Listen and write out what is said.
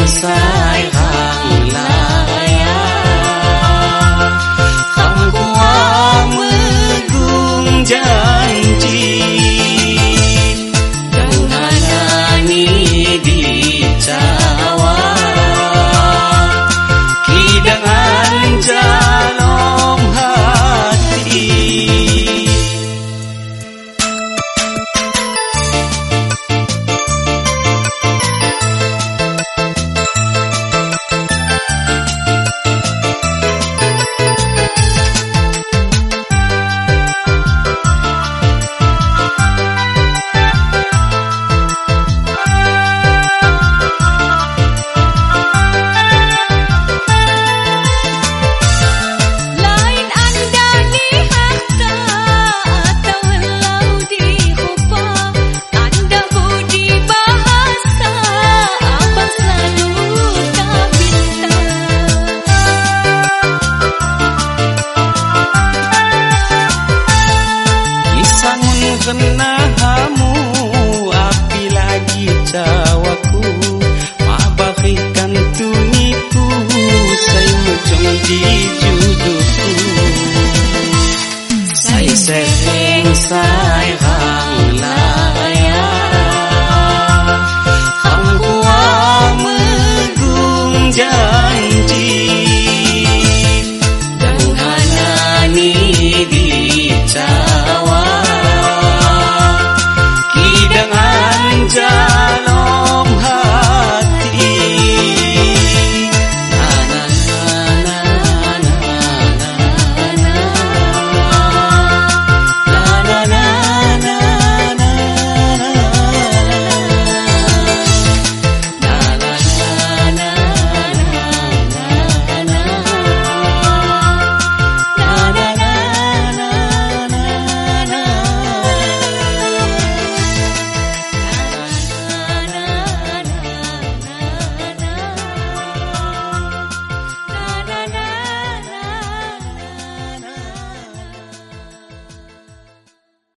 Inside.